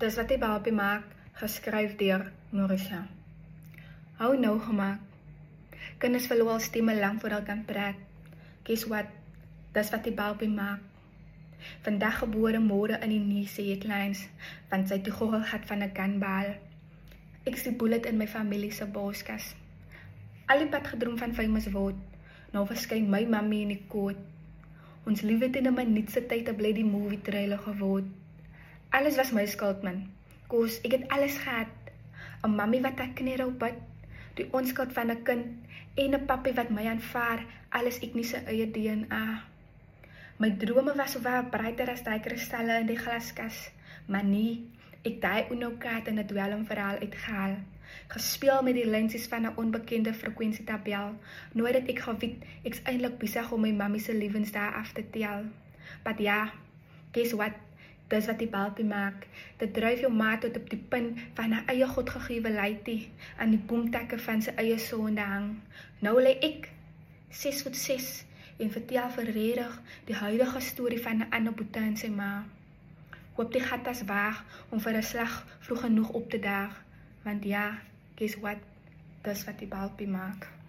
Dis wat die balpie maak, geskryf deur Norisa. Hou nou gemaak. Kinders verloor al stemme lank voor hulle kan praat. Guess what? Dis wat die balpie maak. Vandag gebore môre in die nuus se headlines, want sy toe gehol het van 'n gunball. Ek sien bullet in my familie se boskas. Al die pad gedroom van famous word. Nou verskyn my mammy in die koot. Ons liefde het in 'n minuut se tyd te bly die movie trailer geword. Alles was my skuld man. Kos, ek het alles gehad. 'n Mammy wat ek kner op bid, die onskuld van 'n kind en 'n pappie wat my aanvaar, alles ek nie se eie DNA. My drome was so waar breiter as daai kristalle in die glaskas, maar nie ek daai Uno kaart in 'n dwelmverhaal uitgehaal. Gespeel met die lensies van 'n onbekende frekwensietabel, nooit het ek geweet ek's eintlik besig om my mammy se lewensdae af te tel. But ja, guess what? Dis wat die balpie maak. Dit dryf jou maat tot op die punt van 'n eie godgegewe leitie aan die boomtakke van sy eie sonde hang. Nou lê ek 6 voet 6 en vertel verredig die huidige storie van 'n ander boetie en sy ma. Hoop die gat as waag om vir 'n slag vroeg genoeg op te daag. Want ja, guess what? Dis wat die balpie maak.